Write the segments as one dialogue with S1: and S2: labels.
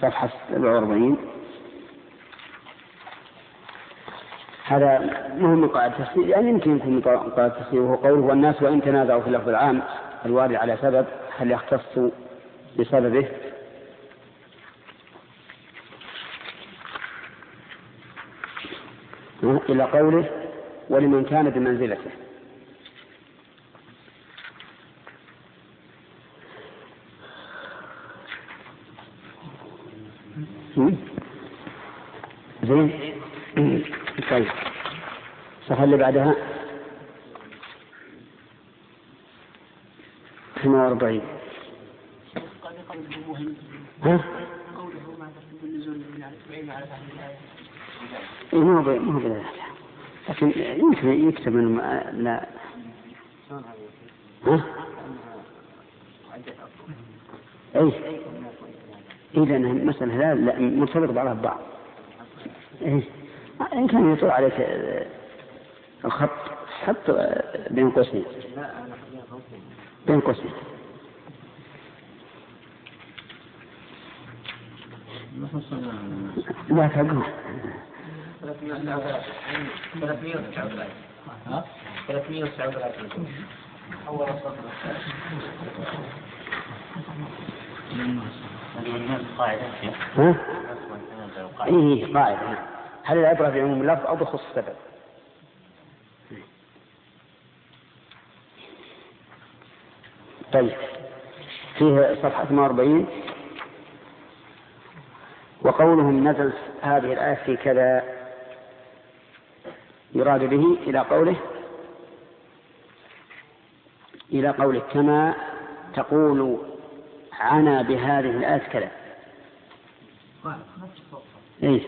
S1: صفحة 47 هذا مهم من قاعدة التفسير يعني يمكن يكون من قاعدة التفسير وهو قوله والناس وإن تنازعوا في اللفظ العام الوارد على سبب هل يختص بسببه؟ إلى قوله ولمن كان بمنزلته. زين. طيب. الصفحة اللي بعدها 42 ها؟ قوله ما إيه مو مو لكن يمكن يكتب من لا. ها؟ اي اي لأن لا, لا مرتبط بعضها ببعض. اي إن كان يطلع عليك الخط حط بين قوسين. بين قوسين. لا تقول 339 أول قاعدة ها؟ إيه قاعدة. هل العبرة بعموم اللفظ أو بخصوص السبب؟ طيب. فيه صفحة 48 وقولهم نزل هذه الآية في كذا يراد به إلى قوله إلى قوله كما تقول عنا بهذه الآية كذا. إيه؟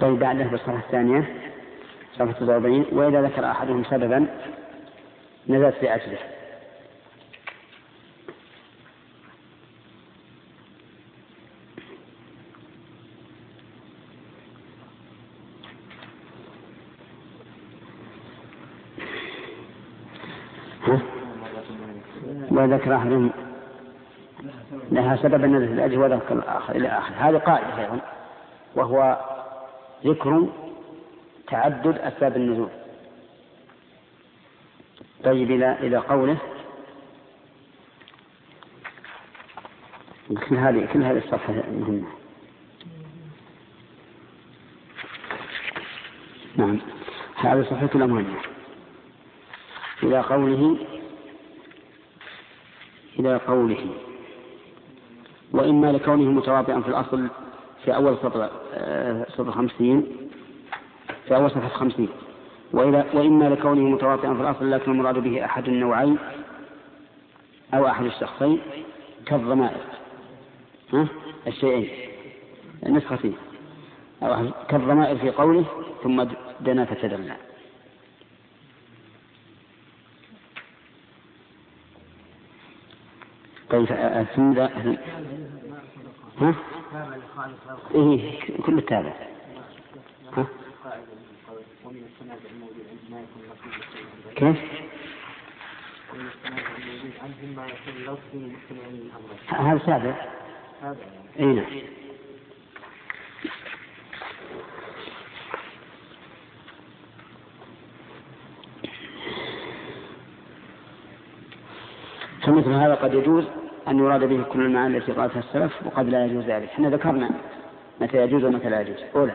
S1: طيب بعده بالصفحة الثانية صفحة 49 وإذا ذكر أحدهم سببا نزلت في وذكر أحدهم لها سببا نزل الأجر وذكر الآخر إلى آخر. هذه قاعدة أيضا وهو ذكر تعدد أسباب النزول. طيب إلى إلى قوله. كل هذه كل هذه الصفحة مهمة. نعم. هذه صفحة مهمة إلى قوله قوله. وإما لكونه متواطئا في الأصل في أول سطر آه، سطر خمسين في أول صفحة خمسين. وإما لكونه متواطئا في الأصل لكن المراد به أحد النوعين أو أحد الشخصين كالضمائر. ها؟ الشيئين. النسختين. أو كالضمائر في قوله ثم دنا فتدلى. طيب ثم ها؟ إيه كل تابع ها؟ كيف؟ هذا سابع اي نعم فمثل هذا قد يجوز أن يراد به كل المعاني التي قالتها السلف وقد لا يجوز ذلك. إحنا ذكرنا متى يجوز ومتى لا يجوز. أولى.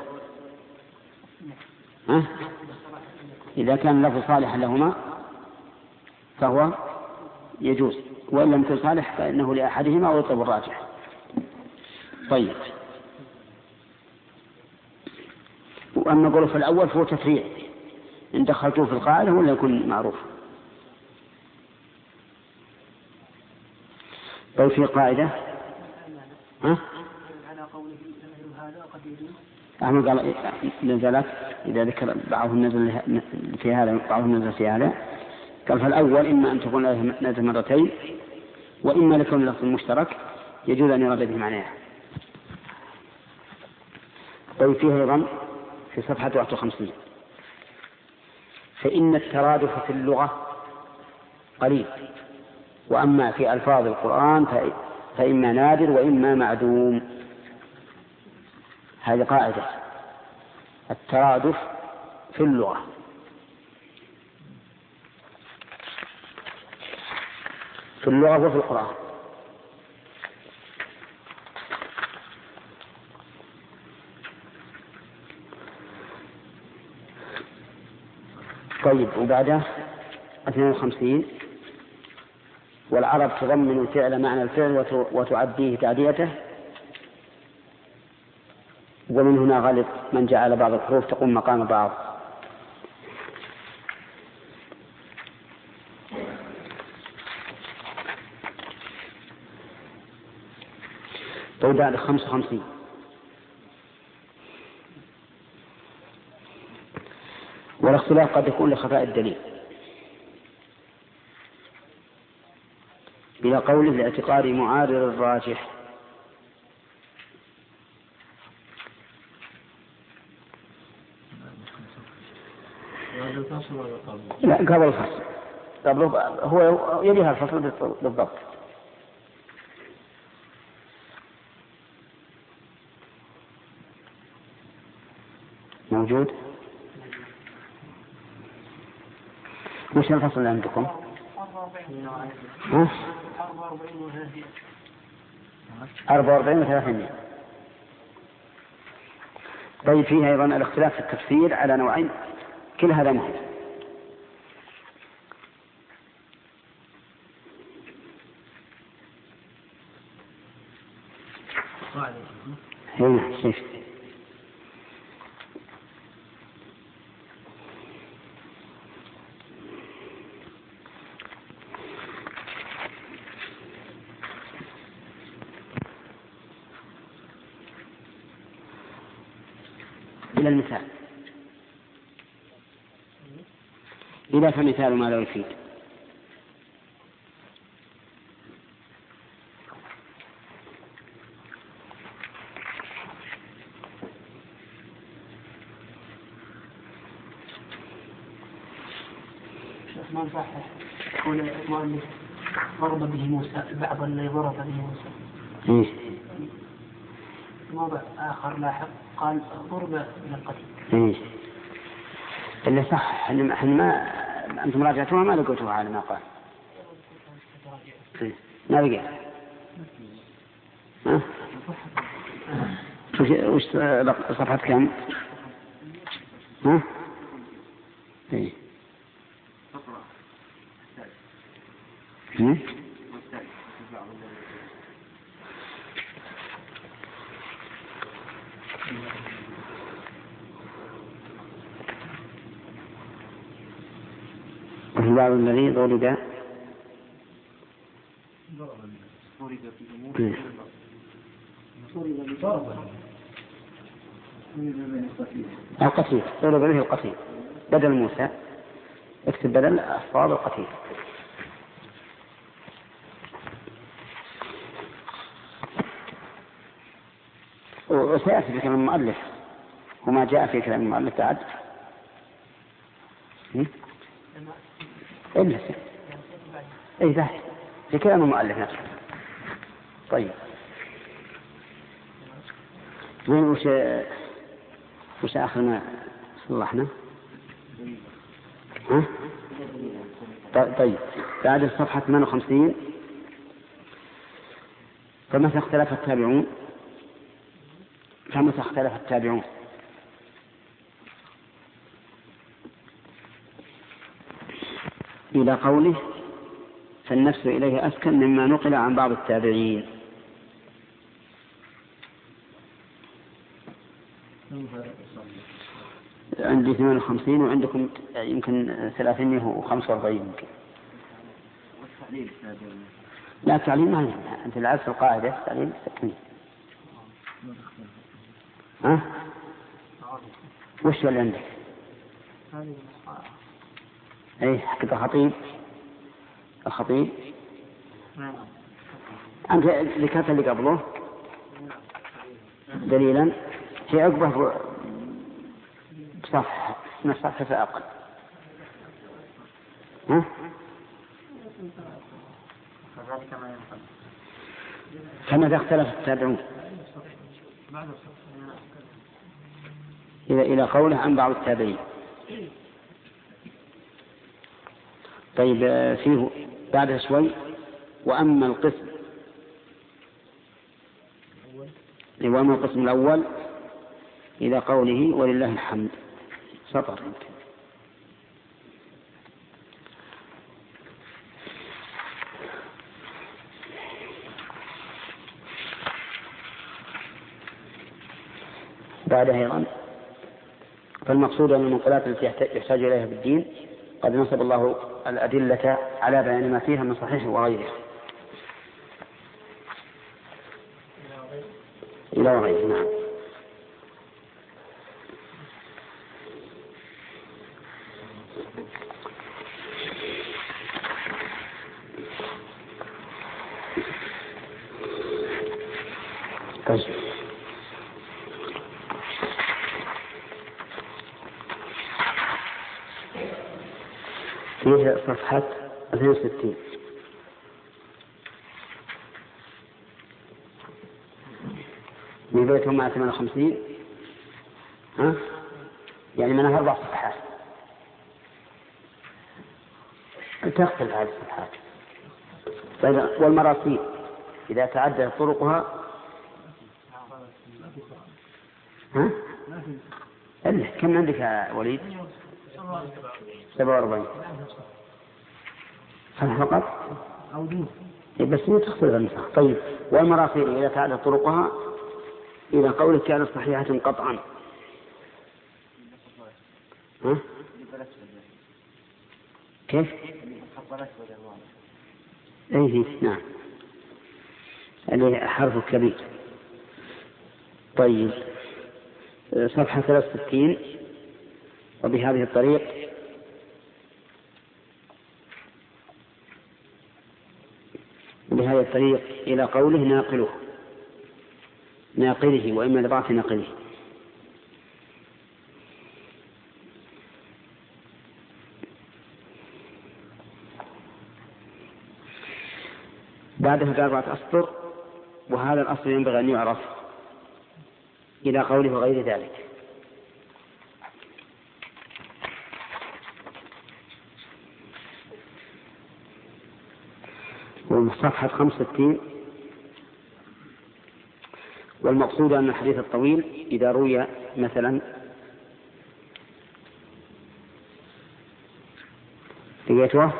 S1: ها؟ إذا كان اللفظ صالحا لهما فهو يجوز وإن لم يكن صالح فإنه لأحدهما ويطلب الراجح. طيب. وأما في الأول فهو تفريع إن دخلتوه في القاعدة ولا يكون معروف؟ طيب في قاعدة؟ ها؟ أحمد قال نزلت إذا ذكر بعضهم نزل في هذا بعضهم نزل في هذا. قال فالأول إما أن تكون نزل مرتين وإما لكون اللفظ المشترك يجوز أن يراد به معناها طيب فيه أيضا في صفحة 51 فإن الترادف في اللغة قليل. وأما في ألفاظ القرآن فإما نادر وإما معدوم. هذه قاعدة. الترادف في اللغة. في اللغة وفي القرآن. طيب وبعده 52 والعرب تضمن الفعل معنى الفعل وتعديه تعديته ومن هنا غالب من جعل بعض الحروف تقوم مقام بعض. طيب بعد خمسة وخمسين. والاختلاف قد يكون لخفاء الدليل. إلى قوله لاعتقاد معارض الراجح. لا قبل الفصل. قبل هو يليها الفصل بالضبط. موجود؟ وش الفصل عندكم؟ ها؟ 44 و 300 طيب فيه أيضا الاختلاف في التفسير على نوعين. كل هذا مهم. هنا شفت إلى المثال إذا فمثال ما لا يفيد
S2: ما صحح يقول المؤلف ضرب به موسى بعض الذي ضرب به موسى.
S1: إيه؟
S2: موضع آخر لاحق قال ضرب من القتيل.
S1: إيه؟ اللي صح إحنا ما أنتم راجعتوها ما لقيتوها على ما قال. ما لقيت. ها؟ وش وش صفحة كم؟ ها؟ إيه؟ هم؟ وفي بعض الذي إيه. القتيل. ضرب به القتيل. بدل موسى. اكتب بدل أصواب القتيل. وسيأتي في كلام المؤلف. وما جاء في كلام المؤلف بعد. إلا أي ذا في كلام المؤلف نفسه. طيب. وين وش وش آخر ما صلحنا؟ ها؟ طيب بعد الصفحة 58 فمتى اختلف التابعون؟ فمتى اختلف التابعون؟ إلى قوله فالنفس إليه أسكن مما نقل عن بعض التابعين عندي 58 وعندكم يمكن 345 يمكن لا التعليم ما أنت العكس القاعدة التعليم التكميل ها؟ وش اللي عندك؟ اي حقت الخطيب الخطيب أنت ذكرت اللي قبله؟ دليلا. في عقبة صح من الصفحة فأقل ها؟ فماذا اختلف التابعون؟ إلى إلى قوله عن بعض التابعين. طيب آه، فيه بعد شوي. وأما القسم وأما القسم الأول إلى قوله ولله الحمد. سطر. بعدها أيضا فالمقصود أن المنقولات التي يحتاج إليها في الدين قد نصب الله الأدلة على بيان ما فيها من صحيح وغيره. إلى وغيره نعم طيب فيه صفحة 62 من بيتهم مع 58 ها؟ يعني منها أربع صفحات تختلف هذه الصفحات طيب والمراسيل إذا تعددت طرقها ها؟ إلا كم عندك يا وليد؟ 47 هل فقط؟
S2: أو دون
S1: إيه، بس هي تختلف النسخ طيب والمراسيل إذا تعدت طرقها إلى قولك كانت صحيحة قطعا ها؟ كيف؟ أي نعم اللي حرف كبير طيب صفحة 63 وبهذه الطريق بهذا الطريق إلى قوله ناقله. ناقله وإما لضعف ناقله. بعدها بأربعة أسطر وهذا الأصل ينبغي أن يعرف إلى قوله غير ذلك. صفحة 65 والمقصود أن الحديث الطويل إذا روي مثلا. لقيته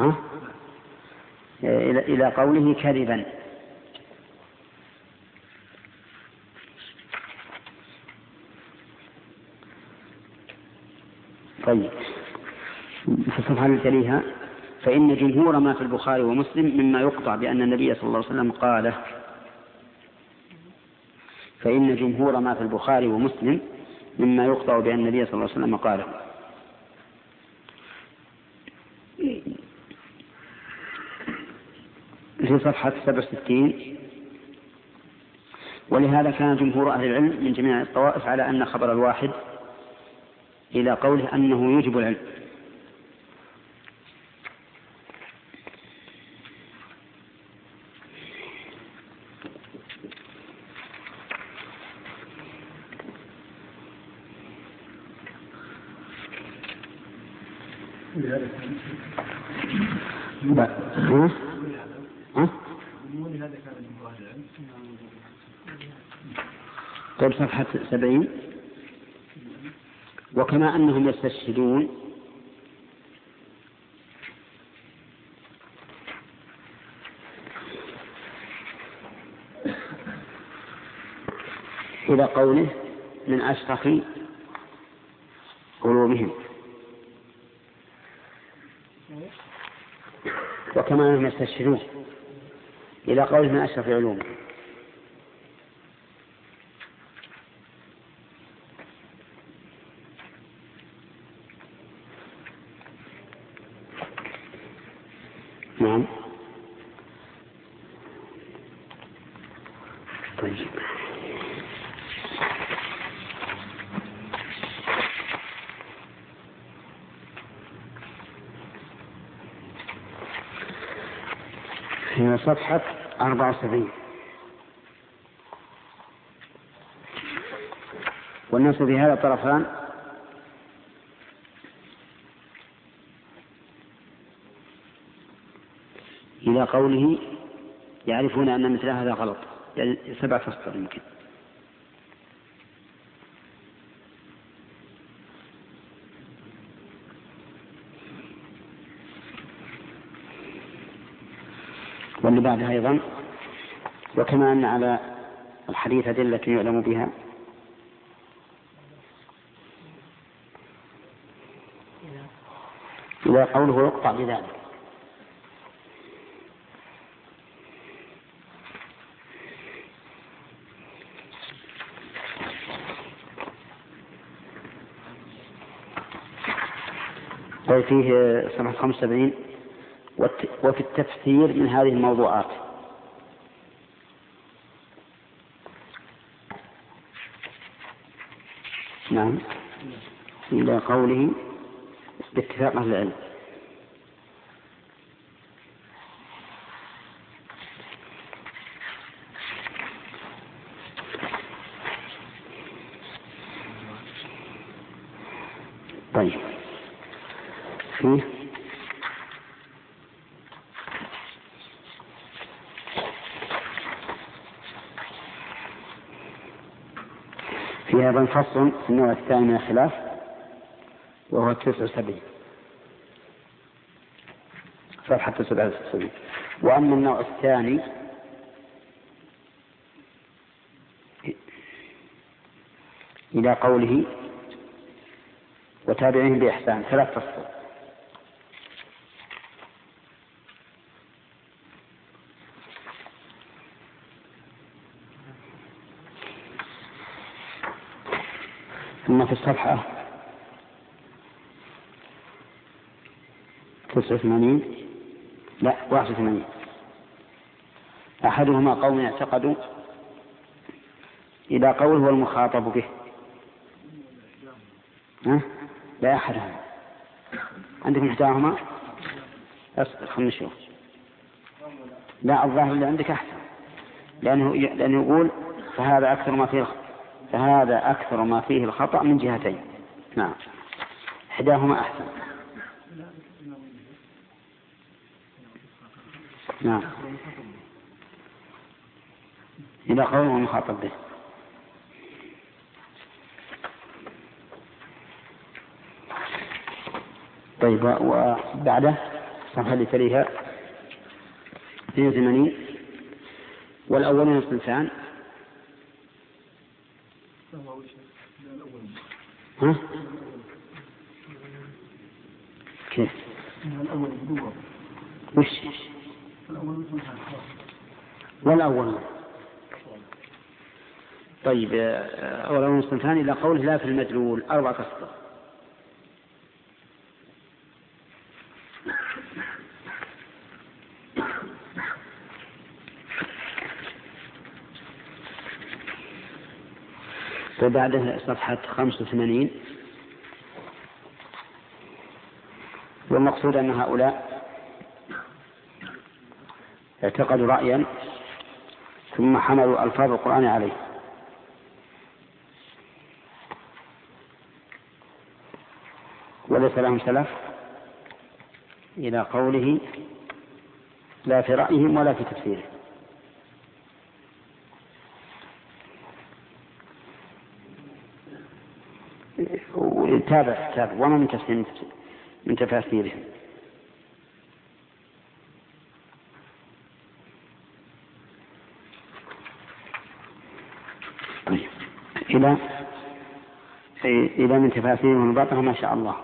S1: ها؟ إلى قوله كذبا. طيب. في الصفحة التي تليها فإن جمهور ما في البخاري ومسلم مما يقطع بأن النبي صلى الله عليه وسلم قاله فإن جمهور ما في البخاري ومسلم مما يقطع بأن النبي صلى الله عليه وسلم قاله في صفحة 67 ولهذا كان جمهور أهل العلم من جميع الطوائف على أن خبر الواحد إلى قوله أنه يجب العلم. طيب صفحة سبعين. وكما أنهم يستشهدون. إلى قوله من أشرف قلوبهم وكما أنهم يستشهدون. إلى قوله من أشرف علومه نعم طيب في صفحة 74 والناس في هذا طرفان إلى قوله يعرفون أن مثل هذا غلط. يعني سبعة أسطر يمكن. واللي بعدها أيضا وكما أن على الحديث أدلة يعلم بها. إذا قوله يقطع بذلك. وفيه صفحة 75 وفي التفسير من هذه الموضوعات. نعم. إلى قوله باتفاق أهل العلم. طيب. فيه في أيضا فصل في النوع الثاني من الخلاف وهو التسع وسبعين. صفحة تسعة وسبعين. وأما النوع الثاني إلى قوله وتابعهم بإحسان ثلاث فصل ثم في الصفحة. تسعة وثمانين؟ لا واحد وثمانين. أحدهما قوم اعتقدوا إذا قول هو المخاطب به. ها؟ لا أحدهما. عندكم إحداهما؟ أصبر خلنا نشوف. لا الظاهر اللي عندك أحسن. لأنه لأنه يقول فهذا أكثر ما فيه فهذا أكثر ما فيه الخطأ من جهتين. نعم. إحداهما أحسن. نعم. إذا قوله المخاطب به. طيب وبعده الصفحة اللي تليها. 82 والأولون الصنفان ها؟ كيف؟ وش؟ والأول طيب أولا الصنفان إلى قوله لا في المدلول أربعة أسطر وبعدها صفحة 85 والمقصود أن هؤلاء اعتقدوا رأيا ثم حملوا ألفاظ القرآن عليه. وليس لهم سلف إلى قوله لا في رأيهم ولا في تفسيرهم تابع تابع وما من تفسير من تفاسيرهم طيب. إلى إلى من تفاسيرهم الباطنة ما شاء الله.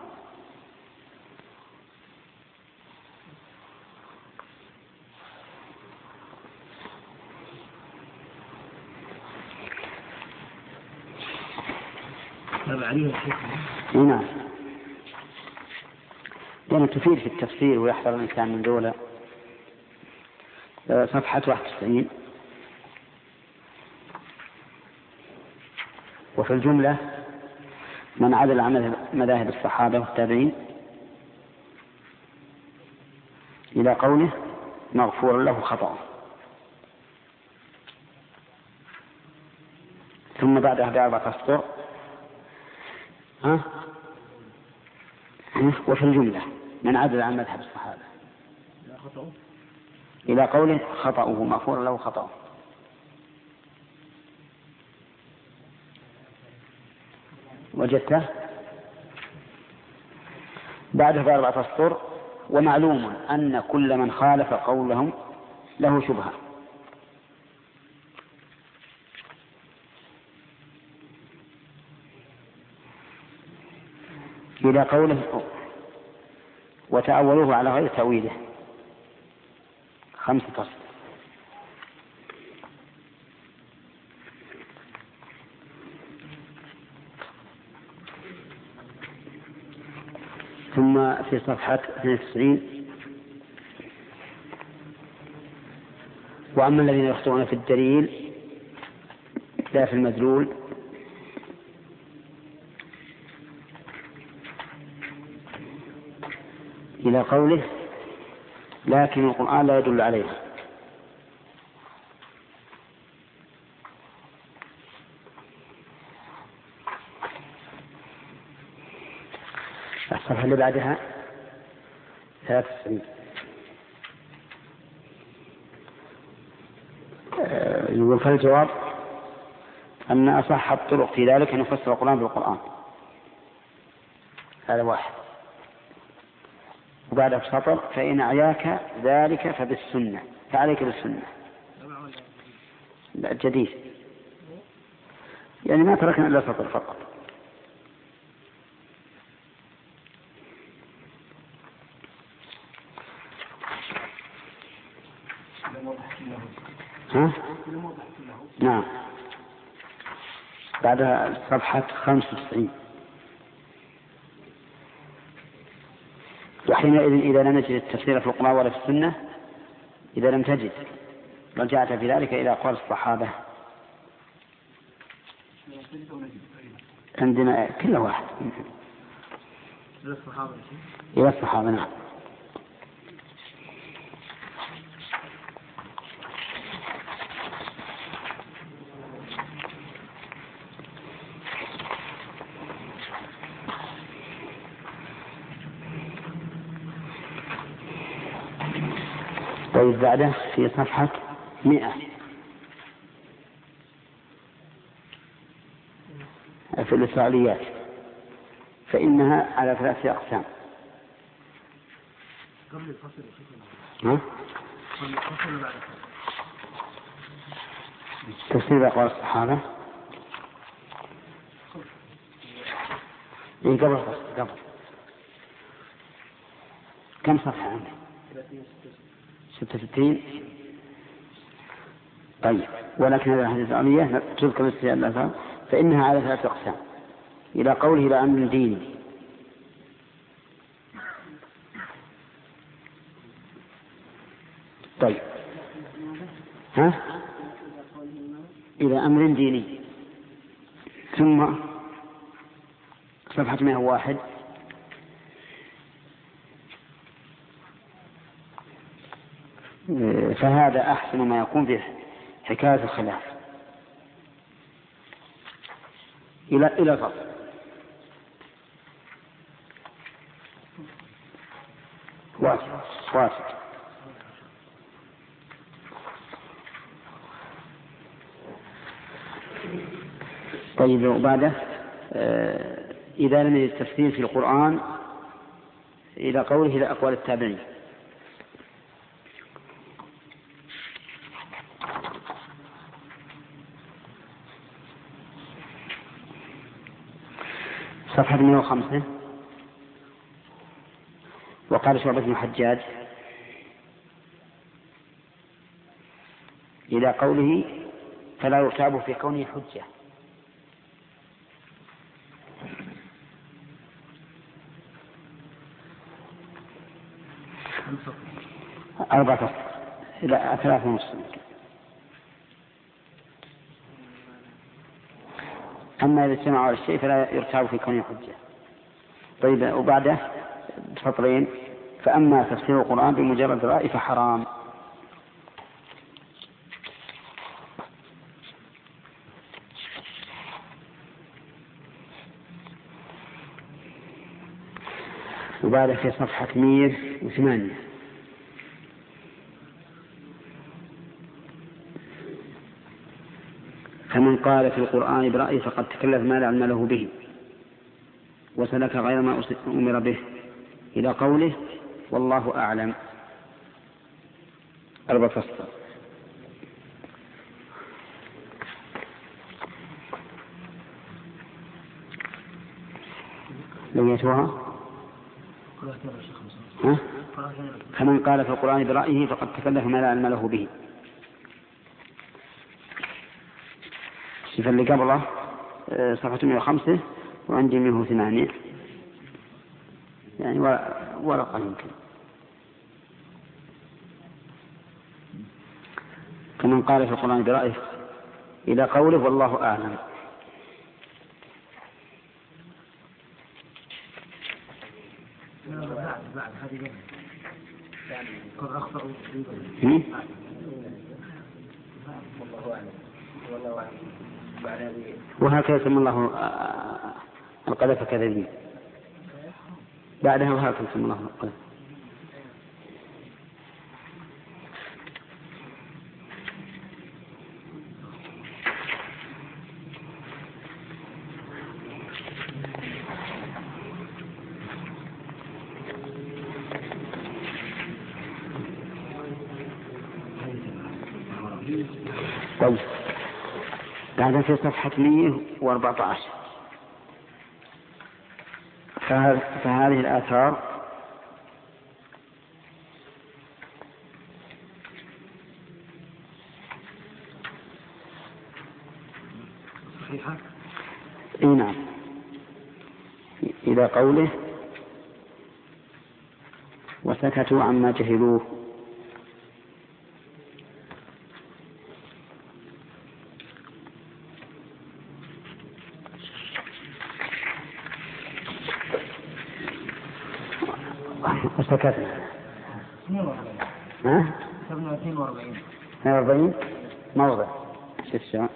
S1: نعم. لأنها تفيد في التفسير ويحضر الإنسان من دولة آه، صفحة 91 وفي الجملة من عدل عن مذاهب الصحابة والتابعين إلى قوله مغفور له خطأه ثم بعدها بأربعة أسطر ها؟ وفي الجملة من عدل عن مذهب الصحابة. إلى قوله خطأه مغفور له خطأه. وجدته؟ بعده بأربعة أسطر ومعلوم أن كل من خالف قولهم له شبهة. إلى قوله وتأولوه على غير تأويله. خمسة أسطر ثم في صفحة 92 وأما الذين يخطئون في الدليل لا في المدلول إلى قوله لكن القرآن لا يدل عليها. الصفحة اللي بعدها؟ ثلاث وتسعين آه، يقول فالجواب أن أصح الطرق في ذلك أن يفسر القرآن بالقرآن؟ هذا واحد. وبعد سطر فإن أعياك ذلك فبالسنة فعليك بالسنة. لا جديد. يعني ما تركنا إلا سطر فقط. ها؟ نعم. بعد صفحة 95 وحينئذ إذا لم نجد التفسير في القرآن ولا في السنة إذا لم تجد. رجعت في ذلك إلى أقوال الصحابة. عندنا كل واحد. إلى الصحابة. إلى الصحابة نعم. طيب بعده في صفحة مئة. في الإسرائيليات. فإنها على ثلاثة أقسام. قبل الفصل ها؟ قبل الفصل بعد تفسير أقوال الصحابة؟ إيه قبل الفصل قبل. كم صفحة عندك؟ ستة وستين. طيب ولكن هذه الحديث الأمية تذكر في الأثار فإنها على ثلاثة أقسام. إلى قوله إلى أمر ديني. طيب. ها؟ إلى أمر ديني. ثم صفحة 101 فهذا أحسن ما يكون به حكاية الخلاف. إلى إلى الفصل واسع واسع طيب وبعده آه، إذا لم يجد التفسير في القرآن إلى قوله إلى أقوال التابعين. صفحة 105 وقال شعبة بن الحجاج إلى قوله فلا يرتاب في كونه حجة. أربعة إلى ثلاثة ونصف. أما إذا اجتمعوا على الشيء فلا يرتاب في كونه حجة. طيب وبعده بسطرين فأما تفسير القرآن بمجرد رأي فحرام. وبعده في صفحة 108 فمن قال في القرآن برأيه فقد تكلف ما لا علم له به وسلك غير ما أمر به. إلى قوله والله أعلم. أربع فصل. لقيتوها؟ ها؟ فمن قال في القرآن برأيه فقد تكلف ما لا علم له به. الصفة اللي قبله آه، صفحة 105 وعندي 108 يعني ورقة يمكن. كمن قال في القرآن برأيه إلى قوله والله أعلم. بعد هذه يعني كن أخطأ والله أعلم والله أعلم بعد وهكذا يسمى الله القذف كذلك. بعدها وهكذا يسمى الله القذف. طيب بعد في صفحة 114 فهذه الآثار. صحيحة؟ إي نعم. إلى قوله وسكتوا عما جهلوه. وسكتنا ها؟ 42 42 موضع شو؟